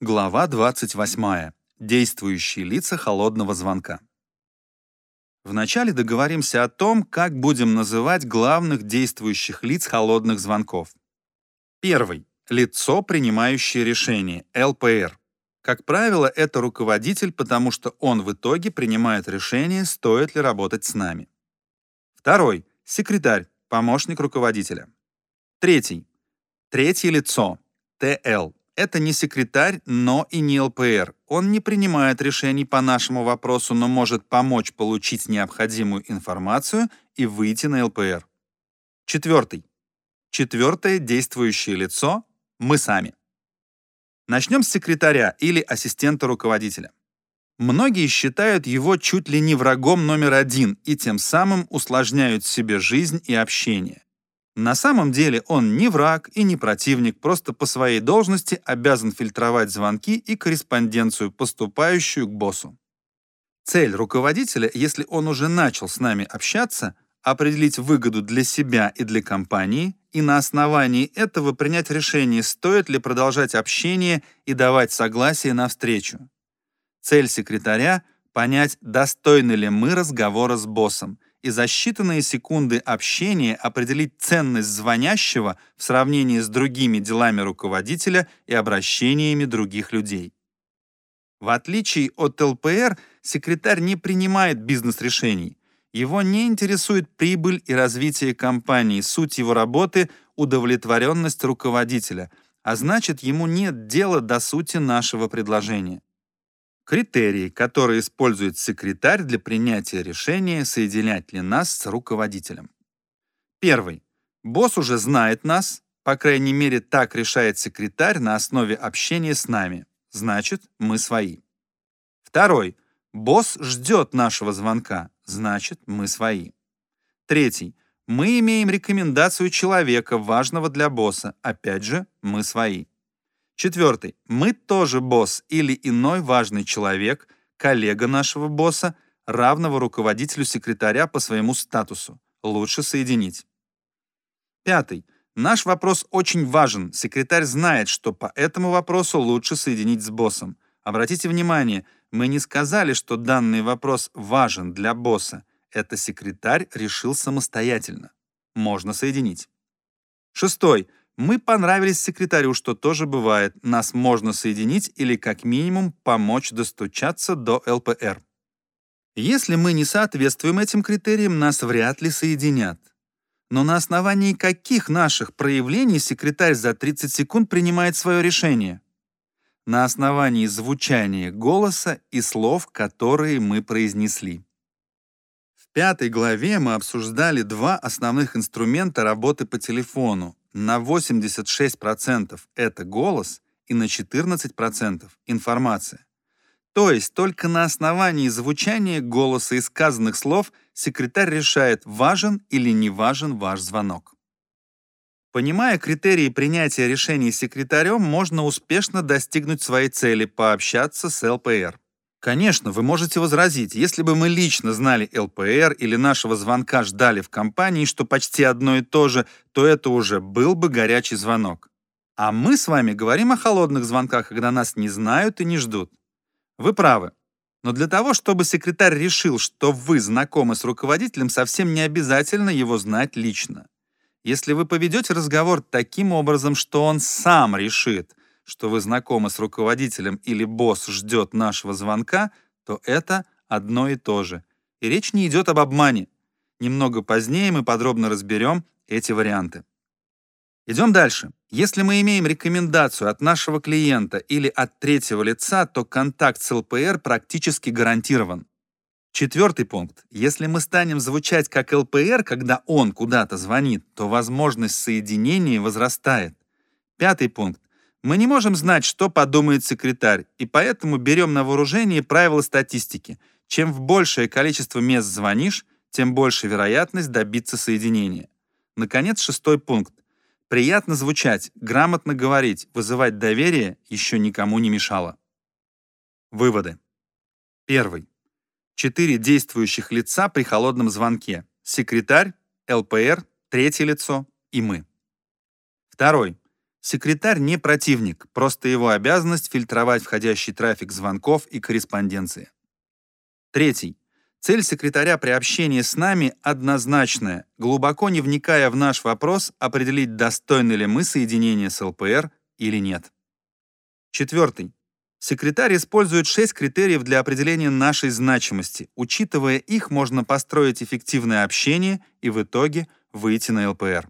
Глава 28. Действующие лица холодного звонка. Вначале договоримся о том, как будем называть главных действующих лиц холодных звонков. Первый. Лицо, принимающее решение, ЛПР. Как правило, это руководитель, потому что он в итоге принимает решение, стоит ли работать с нами. Второй. Секретарь, помощник руководителя. Третий. Третье лицо, ТЛ. Это не секретарь, но и не ЛПР. Он не принимает решений по нашему вопросу, но может помочь получить необходимую информацию и выйти на ЛПР. Четвертый. Четвертое действующее лицо — мы сами. Начнем с секретаря или ассистента руководителя. Многие считают его чуть ли не врагом номер один и тем самым усложняют себе жизнь и общение. На самом деле он не враг и не противник, просто по своей должности обязан фильтровать звонки и корреспонденцию, поступающую к боссу. Цель руководителя, если он уже начал с нами общаться, определить выгоду для себя и для компании и на основании этого принять решение, стоит ли продолжать общение и давать согласие на встречу. Цель секретаря — понять, достойны ли мы разговора с боссом, и за считанные секунды общения определить ценность звонящего в сравнении с другими делами руководителя и обращениями других людей. В отличие от ЛПР, секретарь не принимает бизнес-решений. Его не интересует прибыль и развитие компании, суть его работы — удовлетворенность руководителя, а значит, ему нет дела до сути нашего предложения. Критерии, которые использует секретарь для принятия решения, соединять ли нас с руководителем. Первый. Босс уже знает нас, по крайней мере, так решает секретарь на основе общения с нами. Значит, мы свои. Второй. Босс ждет нашего звонка, значит, мы свои. Третий. Мы имеем рекомендацию человека, важного для босса, опять же, мы свои. Четвертый. Мы тоже босс или иной важный человек, коллега нашего босса, равного руководителю секретаря по своему статусу. Лучше соединить. Пятый. Наш вопрос очень важен. Секретарь знает, что по этому вопросу лучше соединить с боссом. Обратите внимание, мы не сказали, что данный вопрос важен для босса. Это секретарь решил самостоятельно. Можно соединить. Шестой. Мы понравились секретарю, что тоже бывает. Нас можно соединить или как минимум помочь достучаться до ЛПР. Если мы не соответствуем этим критериям, нас вряд ли соединят. Но на основании каких наших проявлений секретарь за 30 секунд принимает свое решение? На основании звучания голоса и слов, которые мы произнесли. В пятой главе мы обсуждали два основных инструмента работы по телефону на 86% это голос и на 14% информация. То есть только на основании звучания голоса и сказанных слов секретарь решает, важен или не важен ваш звонок. Понимая критерии принятия решений секретарем, можно успешно достигнуть своей цели пообщаться с ЛПР. Конечно, вы можете возразить, если бы мы лично знали ЛПР или нашего звонка ждали в компании, что почти одно и то же, то это уже был бы горячий звонок. А мы с вами говорим о холодных звонках, когда нас не знают и не ждут. Вы правы. Но для того, чтобы секретарь решил, что вы знакомы с руководителем, совсем не обязательно его знать лично. Если вы поведете разговор таким образом, что он сам решит, что вы знакомы с руководителем или босс ждет нашего звонка, то это одно и то же. И речь не идет об обмане. Немного позднее мы подробно разберем эти варианты. Идем дальше. Если мы имеем рекомендацию от нашего клиента или от третьего лица, то контакт с ЛПР практически гарантирован. Четвертый пункт. Если мы станем звучать как ЛПР, когда он куда-то звонит, то возможность соединения возрастает. Пятый пункт. Мы не можем знать, что подумает секретарь, и поэтому берем на вооружение правила статистики. Чем в большее количество мест звонишь, тем больше вероятность добиться соединения. Наконец, шестой пункт. Приятно звучать, грамотно говорить, вызывать доверие еще никому не мешало. Выводы. Первый. Четыре действующих лица при холодном звонке. Секретарь, ЛПР, третье лицо и мы. Второй. Секретарь не противник, просто его обязанность фильтровать входящий трафик звонков и корреспонденции. Третий. Цель секретаря при общении с нами однозначная, глубоко не вникая в наш вопрос, определить, достойны ли мы соединения с ЛПР или нет. Четвертый. Секретарь использует шесть критериев для определения нашей значимости. Учитывая их, можно построить эффективное общение и в итоге выйти на ЛПР.